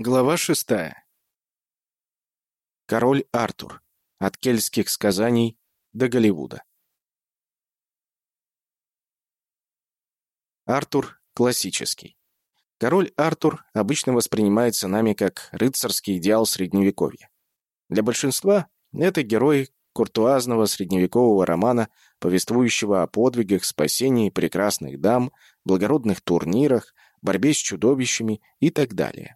Глава шестая. Король Артур. От кельтских сказаний до Голливуда. Артур классический. Король Артур обычно воспринимается нами как рыцарский идеал средневековья. Для большинства это герой куртуазного средневекового романа, повествующего о подвигах, спасении прекрасных дам, благородных турнирах, борьбе с чудовищами и так далее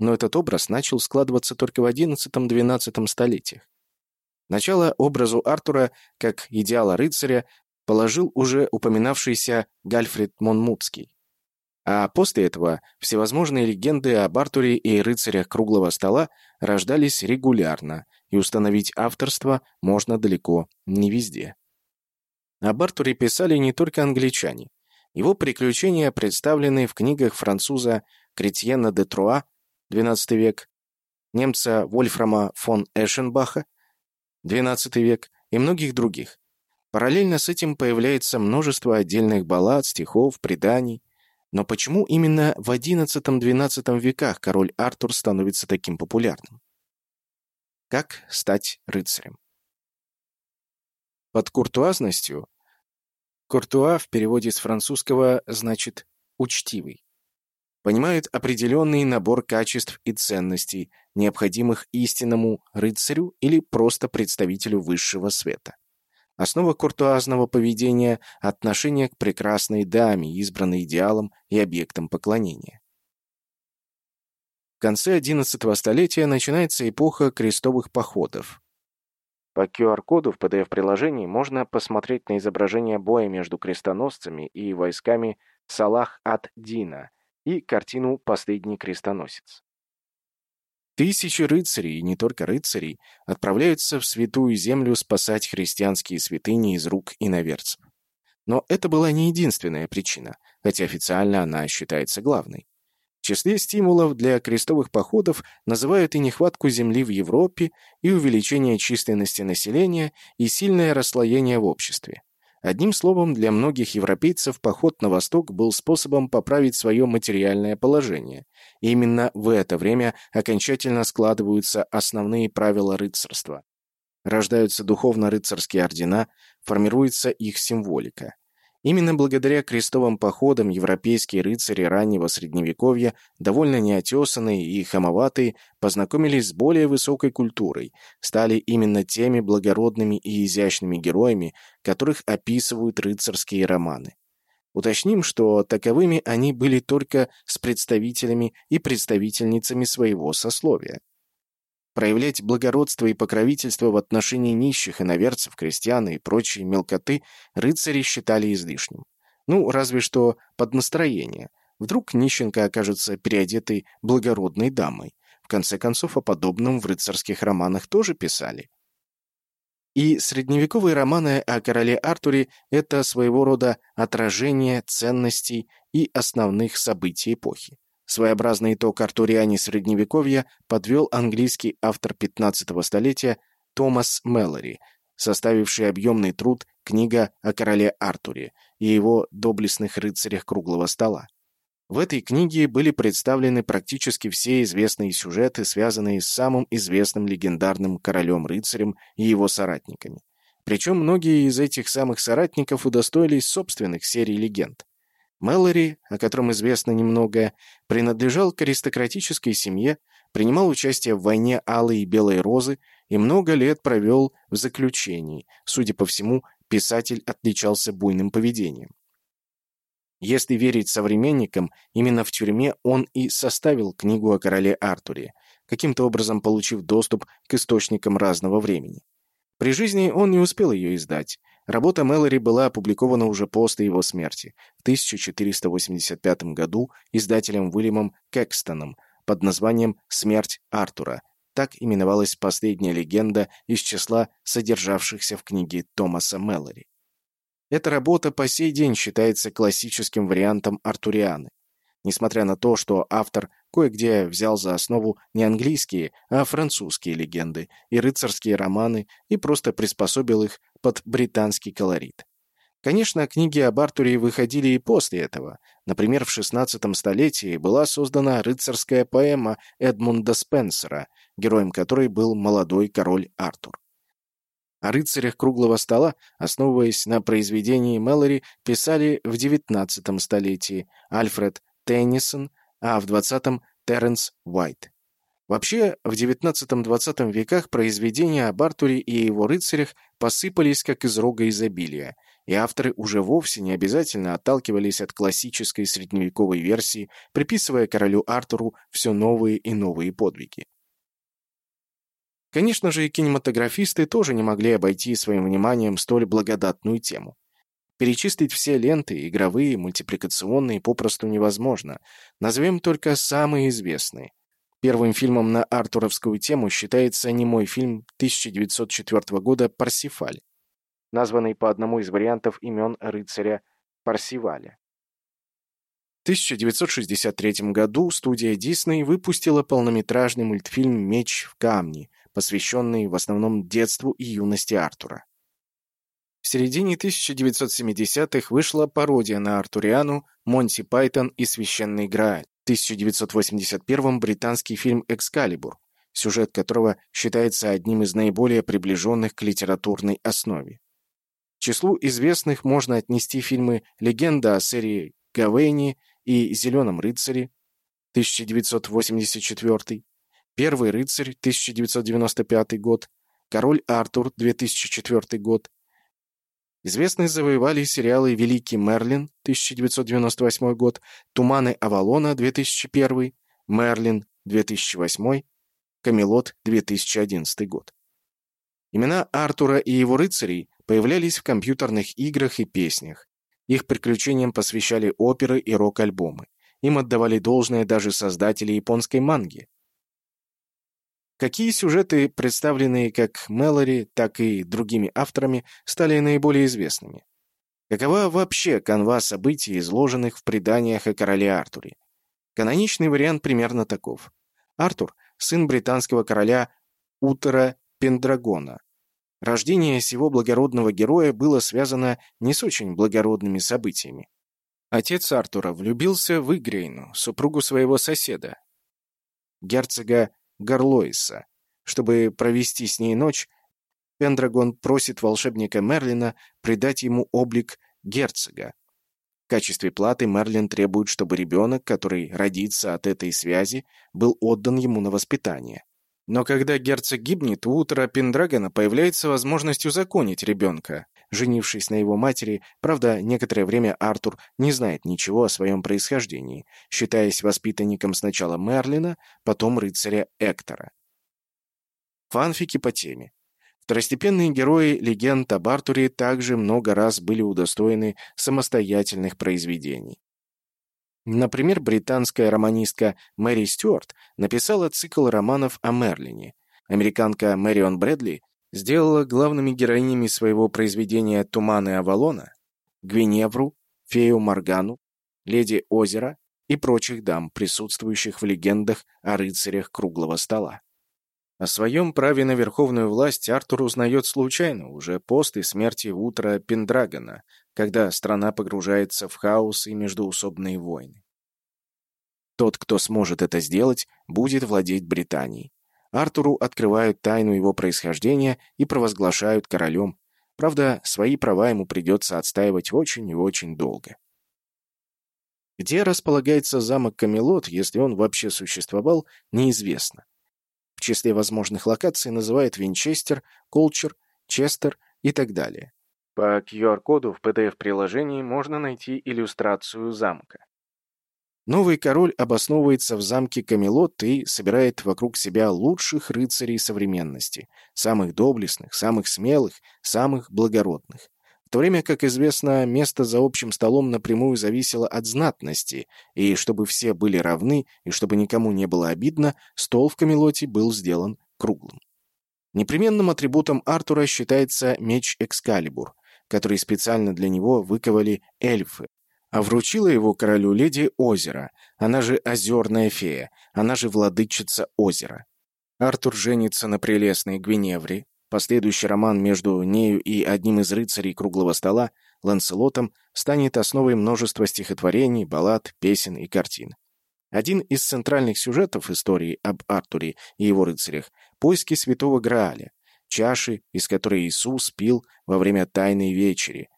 но этот образ начал складываться только в XI-XII столетиях. Начало образу Артура как идеала рыцаря положил уже упоминавшийся Гальфрид Монмутский. А после этого всевозможные легенды об Артуре и рыцарях круглого стола рождались регулярно, и установить авторство можно далеко не везде. Об Артуре писали не только англичане. Его приключения представлены в книгах француза Кретьена де Труа XII век, немца Вольфрама фон Эшенбаха, XII век и многих других. Параллельно с этим появляется множество отдельных баллад, стихов, преданий. Но почему именно в XI-XII веках король Артур становится таким популярным? Как стать рыцарем? Под куртуазностью Куртуа в переводе с французского значит «учтивый» понимают определенный набор качеств и ценностей, необходимых истинному рыцарю или просто представителю высшего света. Основа куртуазного поведения – отношение к прекрасной даме, избранной идеалом и объектом поклонения. В конце XI столетия начинается эпоха крестовых походов. По QR-коду в PDF-приложении можно посмотреть на изображение боя между крестоносцами и войсками Салах ад-Дина – и картину «Последний крестоносец». Тысячи рыцарей, и не только рыцарей, отправляются в Святую Землю спасать христианские святыни из рук иноверцев. Но это была не единственная причина, хотя официально она считается главной. В числе стимулов для крестовых походов называют и нехватку земли в Европе, и увеличение численности населения, и сильное расслоение в обществе. Одним словом, для многих европейцев поход на восток был способом поправить свое материальное положение. И именно в это время окончательно складываются основные правила рыцарства. Рождаются духовно-рыцарские ордена, формируется их символика. Именно благодаря крестовым походам европейские рыцари раннего Средневековья, довольно неотесанные и хамоватые, познакомились с более высокой культурой, стали именно теми благородными и изящными героями, которых описывают рыцарские романы. Уточним, что таковыми они были только с представителями и представительницами своего сословия. Проявлять благородство и покровительство в отношении нищих, иноверцев, крестьян и прочей мелкоты рыцари считали излишним. Ну, разве что под настроение. Вдруг нищенка окажется переодетой благородной дамой. В конце концов, о подобном в рыцарских романах тоже писали. И средневековые романы о короле Артуре – это своего рода отражение ценностей и основных событий эпохи. Своеобразный итог артуриане Средневековья подвел английский автор 15-го столетия Томас Мэлори, составивший объемный труд «Книга о короле Артуре» и его доблестных рыцарях круглого стола. В этой книге были представлены практически все известные сюжеты, связанные с самым известным легендарным королем-рыцарем и его соратниками. Причем многие из этих самых соратников удостоились собственных серий легенд. Мэлори, о котором известно немного, принадлежал к аристократической семье, принимал участие в войне Алой и Белой Розы и много лет провел в заключении. Судя по всему, писатель отличался буйным поведением. Если верить современникам, именно в тюрьме он и составил книгу о короле Артуре, каким-то образом получив доступ к источникам разного времени. При жизни он не успел ее издать, Работа Мэлори была опубликована уже после его смерти, в 1485 году издателем Уильямом Кэкстоном под названием «Смерть Артура». Так именовалась последняя легенда из числа содержавшихся в книге Томаса Мэлори. Эта работа по сей день считается классическим вариантом артурианы. Несмотря на то, что автор кое-где взял за основу не английские, а французские легенды и рыцарские романы и просто приспособил их под британский колорит. Конечно, книги об Артуре выходили и после этого. Например, в XVI столетии была создана рыцарская поэма Эдмунда Спенсера, героем которой был молодой король Артур. О рыцарях круглого стола, основываясь на произведении Мэлори, писали в XIX столетии Альфред Теннисон, а в XX – Терренс Уайт. Вообще, в XIX-XX веках произведения об Артуре и его рыцарях посыпались как из рога изобилия, и авторы уже вовсе не обязательно отталкивались от классической средневековой версии, приписывая королю Артуру все новые и новые подвиги. Конечно же, и кинематографисты тоже не могли обойти своим вниманием столь благодатную тему. Перечислить все ленты, игровые, мультипликационные, попросту невозможно. Назовем только самые известные. Первым фильмом на артуровскую тему считается немой фильм 1904 года «Парсифаль», названный по одному из вариантов имен рыцаря Парсиваля. В 1963 году студия Дисней выпустила полнометражный мультфильм «Меч в камне», посвященный в основном детству и юности Артура. В середине 1970-х вышла пародия на Артуриану «Монти Пайтон и священный Грааль», в 1981-м британский фильм «Экскалибур», сюжет которого считается одним из наиболее приближенных к литературной основе. К числу известных можно отнести фильмы «Легенда о серии Гавейни» и «Зеленом рыцаре» 1984, Первый рыцарь, 1995 год, Король Артур, 2004 год. Известные завоевали сериалы «Великий Мерлин», 1998 год, «Туманы Авалона», 2001, «Мерлин», 2008, «Камелот», 2011 год. Имена Артура и его рыцарей появлялись в компьютерных играх и песнях. Их приключениям посвящали оперы и рок-альбомы. Им отдавали должное даже создатели японской манги. Какие сюжеты, представленные как Мэлори, так и другими авторами, стали наиболее известными? Какова вообще канва событий, изложенных в преданиях о короле Артуре? Каноничный вариант примерно таков. Артур – сын британского короля Утера Пендрагона. Рождение сего благородного героя было связано не с очень благородными событиями. Отец Артура влюбился в Игрейну, супругу своего соседа, герцога Гарлоиса. Чтобы провести с ней ночь, Пендрагон просит волшебника Мерлина придать ему облик герцога. В качестве платы Мерлин требует, чтобы ребенок, который родится от этой связи, был отдан ему на воспитание. Но когда герцог гибнет, у утра Пендрагона появляется возможность узаконить ребенка, женившись на его матери, правда, некоторое время Артур не знает ничего о своем происхождении, считаясь воспитанником сначала Мерлина, потом рыцаря Эктора. Фанфики по теме. Второстепенные герои легенд об Артуре также много раз были удостоены самостоятельных произведений. Например, британская романистка Мэри Стюарт написала цикл романов о Мерлине. Американка Мэрион Брэдли сделала главными героинями своего произведения «Туманы Авалона» Гвиневру, фею Моргану, леди Озера и прочих дам, присутствующих в легендах о рыцарях круглого стола. О своем праве на верховную власть Артур узнает случайно, уже после смерти Утра Пендрагона, когда страна погружается в хаос и междуусобные войны. Тот, кто сможет это сделать, будет владеть Британией. Артуру открывают тайну его происхождения и провозглашают королем. Правда, свои права ему придется отстаивать очень и очень долго. Где располагается замок Камелот, если он вообще существовал, неизвестно. В числе возможных локаций называют Винчестер, Колчер, Честер и так далее. По QR-коду в PDF-приложении можно найти иллюстрацию замка. Новый король обосновывается в замке Камелот и собирает вокруг себя лучших рыцарей современности, самых доблестных, самых смелых, самых благородных. В то время, как известно, место за общим столом напрямую зависело от знатности, и чтобы все были равны, и чтобы никому не было обидно, стол в Камелоте был сделан круглым. Непременным атрибутом Артура считается меч Экскалибур, который специально для него выковали эльфы, а вручила его королю леди Озера, она же Озерная фея, она же владычица озера. Артур женится на прелестной Гвиневре. Последующий роман между нею и одним из рыцарей круглого стола Ланселотом станет основой множества стихотворений, баллад, песен и картин. Один из центральных сюжетов истории об Артуре и его рыцарях – поиски святого Грааля, чаши, из которой Иисус пил во время Тайной Вечери,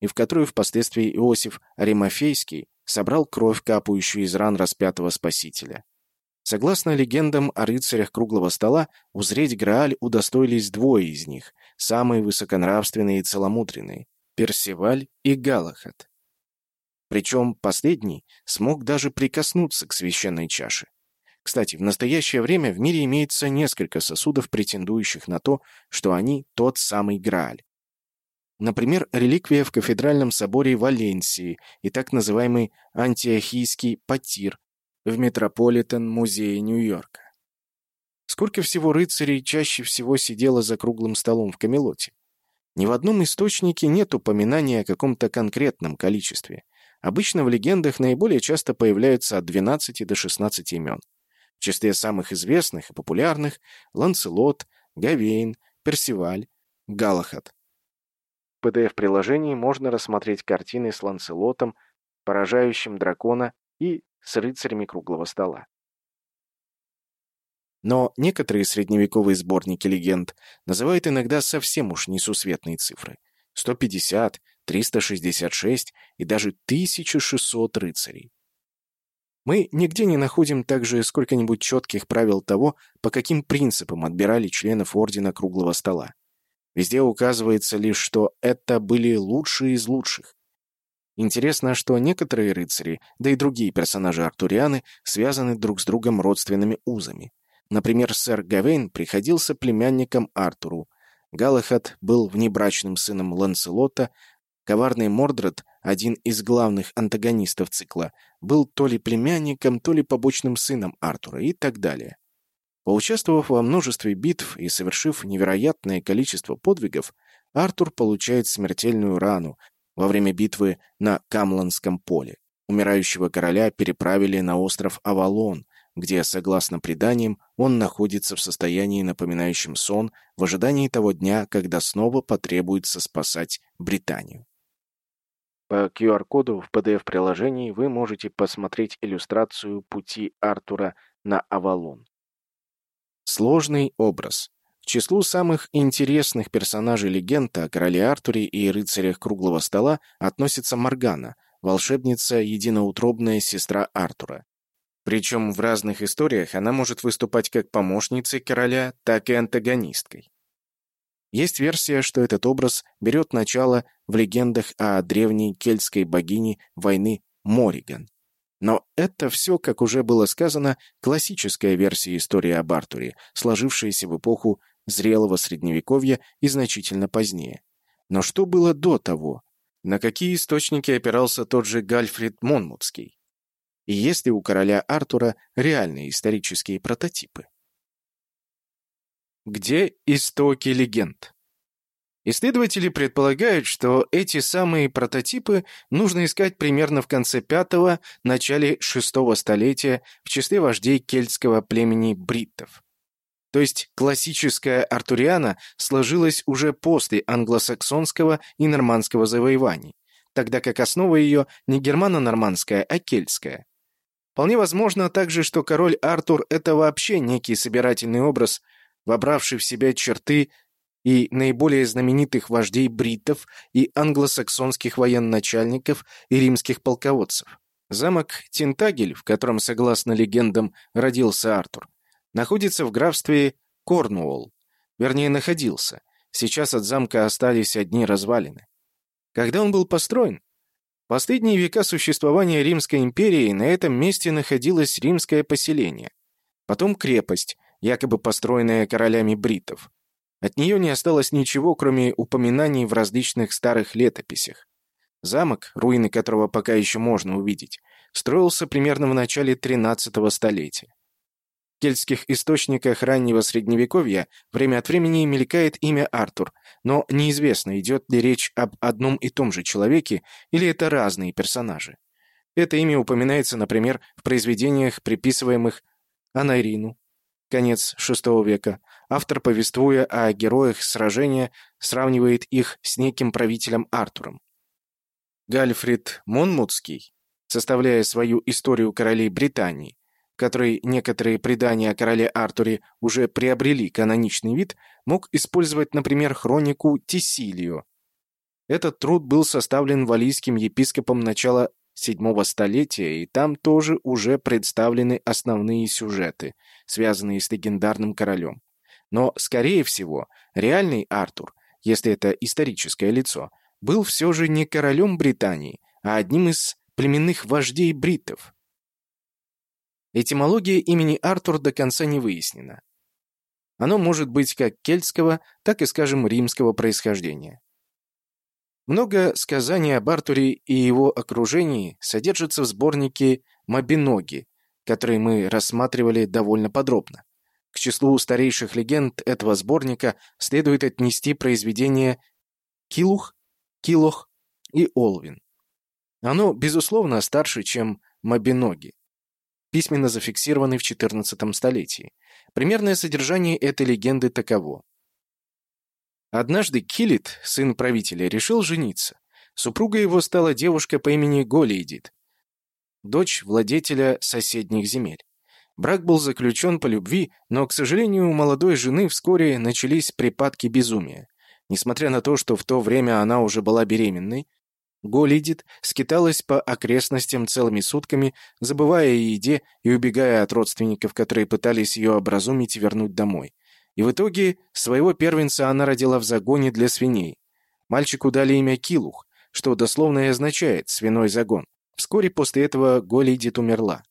и в которую впоследствии Иосиф Аримафейский собрал кровь, капающую из ран распятого Спасителя. Согласно легендам о рыцарях круглого стола, узреть Грааль удостоились двое из них, самые высоконравственные и целомудренные – Персиваль и Галахат. Причем последний смог даже прикоснуться к священной чаше. Кстати, в настоящее время в мире имеется несколько сосудов, претендующих на то, что они тот самый Грааль. Например, реликвия в кафедральном соборе Валенсии и так называемый антиохийский потир в Метрополитен-музее Нью-Йорка. Сколько всего рыцарей чаще всего сидело за круглым столом в Камелоте? Ни в одном источнике нет упоминания о каком-то конкретном количестве. Обычно в легендах наиболее часто появляются от 12 до 16 имен. В числе самых известных и популярных – Ланцелот, Гавейн, Персиваль, Галахад. В PDF-приложении можно рассмотреть картины с Ланцелотом, поражающим дракона и с рыцарями круглого стола. Но некоторые средневековые сборники легенд называют иногда совсем уж несусветные цифры. 150, 366 и даже 1600 рыцарей. Мы нигде не находим также сколько-нибудь четких правил того, по каким принципам отбирали членов Ордена Круглого Стола. Везде указывается лишь, что это были лучшие из лучших. Интересно, что некоторые рыцари, да и другие персонажи Артурианы, связаны друг с другом родственными узами. Например, сэр Гавейн приходился племянником Артуру. Галахад был внебрачным сыном Ланселота, коварный Мордред, один из главных антагонистов цикла, был то ли племянником, то ли побочным сыном Артура и так далее. Поучаствовав во множестве битв и совершив невероятное количество подвигов, Артур получает смертельную рану во время битвы на Камланском поле. Умирающего короля переправили на остров Авалон, где, согласно преданиям, он находится в состоянии, напоминающем сон, в ожидании того дня, когда снова потребуется спасать Британию. По QR-коду в PDF-приложении вы можете посмотреть иллюстрацию пути Артура на Авалон. Сложный образ. К числу самых интересных персонажей легенды о короле Артуре и рыцарях круглого стола относится Моргана, волшебница, единоутробная сестра Артура. Причем в разных историях она может выступать как помощницей короля, так и антагонисткой. Есть версия, что этот образ берет начало в легендах о древней кельтской богине войны Мориган. Но это все, как уже было сказано, классическая версия истории об Артуре, сложившаяся в эпоху зрелого средневековья и значительно позднее. Но что было до того? На какие источники опирался тот же Гальфрид Монмутский? И есть ли у короля Артура реальные исторические прототипы? Где истоки легенд? Исследователи предполагают, что эти самые прототипы нужно искать примерно в конце пятого, начале шестого столетия в числе вождей кельтского племени бриттов. То есть классическая артуриана сложилась уже после англосаксонского и нормандского завоеваний, тогда как основа ее не германо-нормандская, а кельтская. Вполне возможно также, что король Артур – это вообще некий собирательный образ, вобравший в себя черты и наиболее знаменитых вождей бриттов и англосаксонских военачальников и римских полководцев. Замок Тинтагель, в котором, согласно легендам, родился Артур, находится в графстве Корнуолл. Вернее, находился. Сейчас от замка остались одни развалины. Когда он был построен? Последние века существования Римской империи на этом месте находилось римское поселение. Потом крепость, якобы построенная королями бритов. От нее не осталось ничего, кроме упоминаний в различных старых летописях. Замок, руины которого пока еще можно увидеть, строился примерно в начале XIII столетия. В кельтских источниках раннего Средневековья время от времени мелькает имя Артур, но неизвестно, идет ли речь об одном и том же человеке или это разные персонажи. Это имя упоминается, например, в произведениях, приписываемых Анайрину, конец VI века, автор, повествуя о героях сражения, сравнивает их с неким правителем Артуром. Гальфрид Монмутский, составляя свою историю королей Британии, которой некоторые предания о короле Артуре уже приобрели каноничный вид, мог использовать, например, хронику Тисилио. Этот труд был составлен валийским епископом начала VII столетия, и там тоже уже представлены основные сюжеты, связанные с легендарным королем. Но, скорее всего, реальный Артур, если это историческое лицо, был все же не королем Британии, а одним из племенных вождей бриттов. Этимология имени Артур до конца не выяснена. Оно может быть как кельтского, так и, скажем, римского происхождения. Много сказаний об Артуре и его окружении содержится в сборнике «Мабиноги», который мы рассматривали довольно подробно. К числу старейших легенд этого сборника следует отнести произведения «Килух», «Килох» и «Олвин». Оно, безусловно, старше, чем «Мабиноги», письменно зафиксированный в XIV столетии. Примерное содержание этой легенды таково. Однажды Килит, сын правителя, решил жениться. Супруга его стала девушка по имени Голейдит, дочь владетеля соседних земель. Брак был заключен по любви, но, к сожалению, у молодой жены вскоре начались припадки безумия. Несмотря на то, что в то время она уже была беременной, Голидит скиталась по окрестностям целыми сутками, забывая о еде и убегая от родственников, которые пытались ее образумить и вернуть домой. И в итоге своего первенца она родила в загоне для свиней. Мальчику дали имя Килух, что дословно и означает «свиной загон». Вскоре после этого Голидит умерла.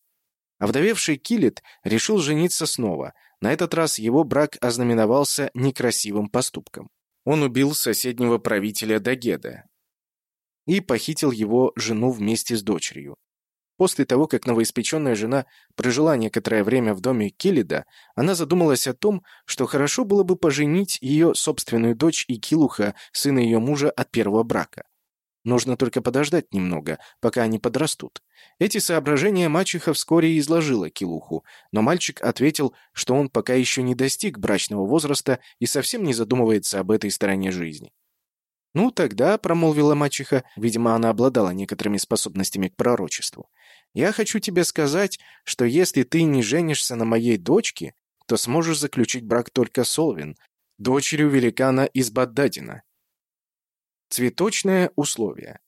Овдовевший Килит решил жениться снова. На этот раз его брак ознаменовался некрасивым поступком. Он убил соседнего правителя Дагеда и похитил его жену вместе с дочерью. После того, как новоиспеченная жена прожила некоторое время в доме Килида, она задумалась о том, что хорошо было бы поженить ее собственную дочь и Килуха, сына ее мужа от первого брака. Нужно только подождать немного, пока они подрастут. Эти соображения мачеха вскоре изложила Килуху, но мальчик ответил, что он пока еще не достиг брачного возраста и совсем не задумывается об этой стороне жизни. «Ну, тогда», — промолвила мачеха, видимо, она обладала некоторыми способностями к пророчеству, «я хочу тебе сказать, что если ты не женишься на моей дочке, то сможешь заключить брак только с Олвин, дочерью великана из Баддадина. Цветочное условие.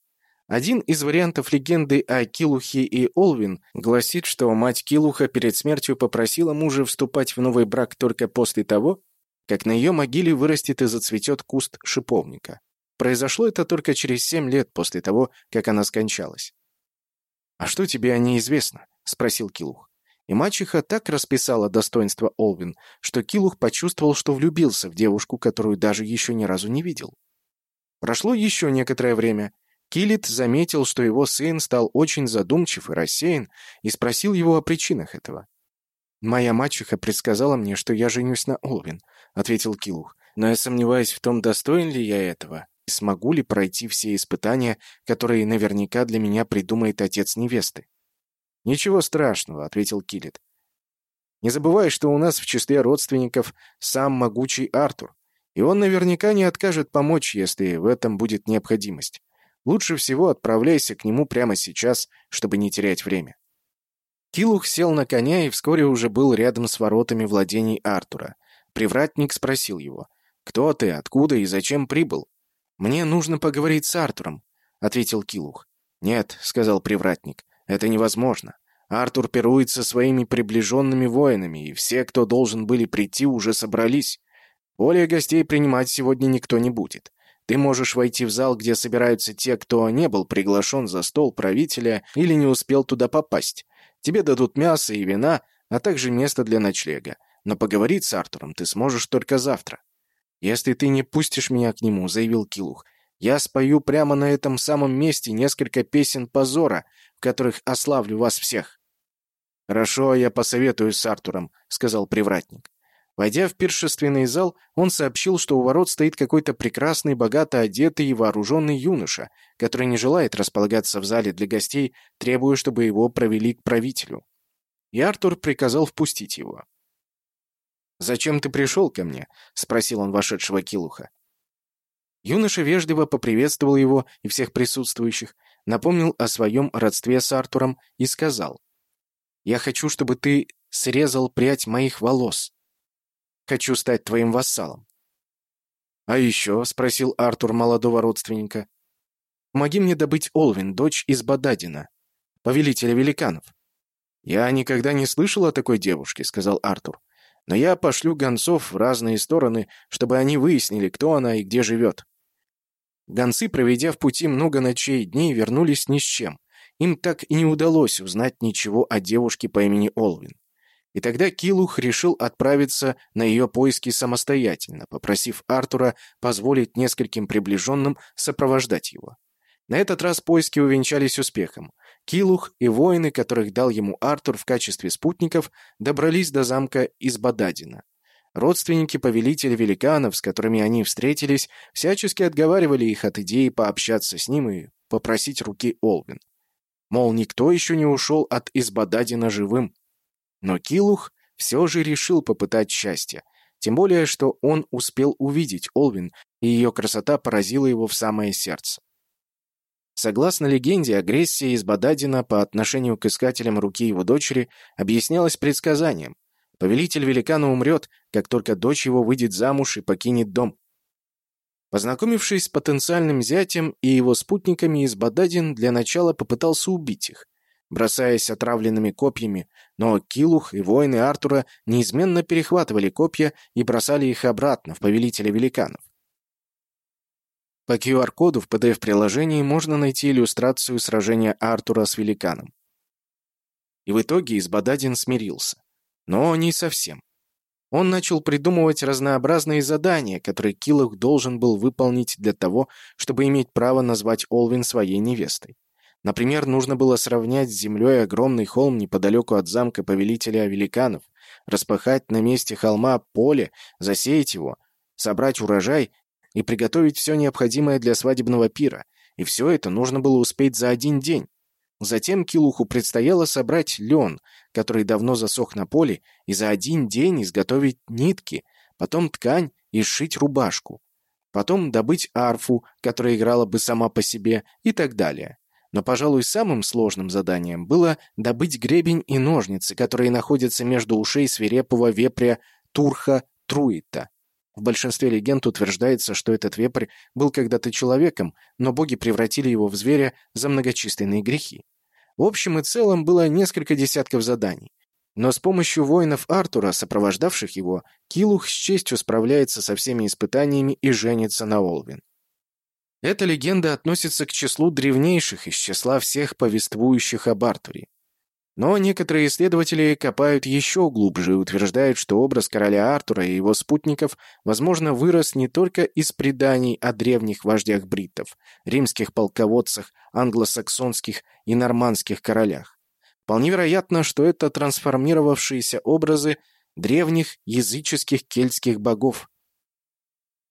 Один из вариантов легенды о Килухе и Олвин гласит, что мать Килуха перед смертью попросила мужа вступать в новый брак только после того, как на ее могиле вырастет и зацветет куст шиповника. Произошло это только через семь лет после того, как она скончалась. «А что тебе о ней известно?» — спросил Килух. И мачеха так расписала достоинство Олвин, что Килух почувствовал, что влюбился в девушку, которую даже еще ни разу не видел. Прошло еще некоторое время. Килит заметил, что его сын стал очень задумчив и рассеян, и спросил его о причинах этого. «Моя мачеха предсказала мне, что я женюсь на Олвин», — ответил Килух. «Но я сомневаюсь в том, достоин ли я этого, и смогу ли пройти все испытания, которые наверняка для меня придумает отец невесты». «Ничего страшного», — ответил Килит. «Не забывай, что у нас в числе родственников сам могучий Артур. И он наверняка не откажет помочь, если в этом будет необходимость. Лучше всего отправляйся к нему прямо сейчас, чтобы не терять время. Килух сел на коня и вскоре уже был рядом с воротами владений Артура. Привратник спросил его, «Кто ты, откуда и зачем прибыл?» «Мне нужно поговорить с Артуром», — ответил Килух. «Нет», — сказал привратник, — «это невозможно. Артур пирует своими приближенными воинами, и все, кто должен были прийти, уже собрались. Более гостей принимать сегодня никто не будет. Ты можешь войти в зал, где собираются те, кто не был приглашен за стол правителя или не успел туда попасть. Тебе дадут мясо и вина, а также место для ночлега. Но поговорить с Артуром ты сможешь только завтра. Если ты не пустишь меня к нему, заявил Килух, я спою прямо на этом самом месте несколько песен позора, в которых ославлю вас всех. Хорошо, я посоветую с Артуром, сказал привратник. Войдя в пиршественный зал, он сообщил, что у ворот стоит какой-то прекрасный, богато одетый и вооруженный юноша, который не желает располагаться в зале для гостей, требуя, чтобы его провели к правителю. И Артур приказал впустить его. «Зачем ты пришел ко мне?» — спросил он вошедшего Килуха. Юноша вежливо поприветствовал его и всех присутствующих, напомнил о своем родстве с Артуром и сказал, «Я хочу, чтобы ты срезал прядь моих волос. Хочу стать твоим вассалом». «А еще?» — спросил Артур молодого родственника. «Помоги мне добыть Олвин, дочь из Бададина, повелителя великанов». «Я никогда не слышал о такой девушке», — сказал Артур. «Но я пошлю гонцов в разные стороны, чтобы они выяснили, кто она и где живет». Гонцы, проведя в пути много ночей и дней, вернулись ни с чем. Им так и не удалось узнать ничего о девушке по имени Олвин. И тогда Килух решил отправиться на ее поиски самостоятельно, попросив Артура позволить нескольким приближенным сопровождать его. На этот раз поиски увенчались успехом. Килух и воины, которых дал ему Артур в качестве спутников, добрались до замка из Бададина. Родственники повелителя великанов, с которыми они встретились, всячески отговаривали их от идеи пообщаться с ним и попросить руки Олвин. Мол, никто еще не ушел от Избададина живым. Но Килух все же решил попытать счастье, тем более, что он успел увидеть Олвин, и ее красота поразила его в самое сердце. Согласно легенде, агрессия из Бададина по отношению к искателям руки его дочери объяснялась предсказанием. Повелитель великана умрет, как только дочь его выйдет замуж и покинет дом. Познакомившись с потенциальным зятем и его спутниками из Бададин, для начала попытался убить их, бросаясь отравленными копьями, но Килух и воины Артура неизменно перехватывали копья и бросали их обратно в повелителя великанов. По QR-коду в PDF-приложении можно найти иллюстрацию сражения Артура с великаном. И в итоге Избададин смирился. Но не совсем. Он начал придумывать разнообразные задания, которые Килох должен был выполнить для того, чтобы иметь право назвать Олвин своей невестой. Например, нужно было сравнять с землей огромный холм неподалеку от замка повелителя великанов, распахать на месте холма поле, засеять его, собрать урожай и приготовить все необходимое для свадебного пира. И все это нужно было успеть за один день. Затем Килуху предстояло собрать лен, который давно засох на поле, и за один день изготовить нитки, потом ткань и сшить рубашку. Потом добыть арфу, которая играла бы сама по себе, и так далее. Но, пожалуй, самым сложным заданием было добыть гребень и ножницы, которые находятся между ушей свирепого вепря Турха Труита. В большинстве легенд утверждается, что этот вепрь был когда-то человеком, но боги превратили его в зверя за многочисленные грехи. В общем и целом было несколько десятков заданий. Но с помощью воинов Артура, сопровождавших его, Килух с честью справляется со всеми испытаниями и женится на Олвин. Эта легенда относится к числу древнейших из числа всех повествующих об Артуре. Но некоторые исследователи копают еще глубже и утверждают, что образ короля Артура и его спутников, возможно, вырос не только из преданий о древних вождях бриттов, римских полководцах, англосаксонских и нормандских королях. Вполне вероятно, что это трансформировавшиеся образы древних языческих кельтских богов,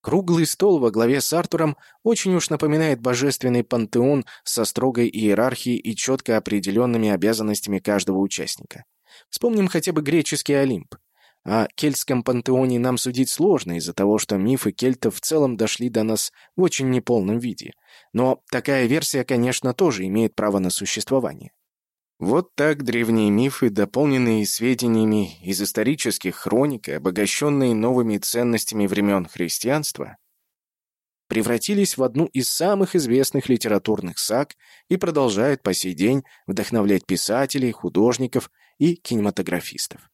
Круглый стол во главе с Артуром очень уж напоминает божественный пантеон со строгой иерархией и четко определенными обязанностями каждого участника. Вспомним хотя бы греческий Олимп. О кельтском пантеоне нам судить сложно из-за того, что мифы кельтов в целом дошли до нас в очень неполном виде. Но такая версия, конечно, тоже имеет право на существование. Вот так древние мифы, дополненные сведениями из исторических хроник и обогащенные новыми ценностями времен христианства, превратились в одну из самых известных литературных саг и продолжают по сей день вдохновлять писателей, художников и кинематографистов.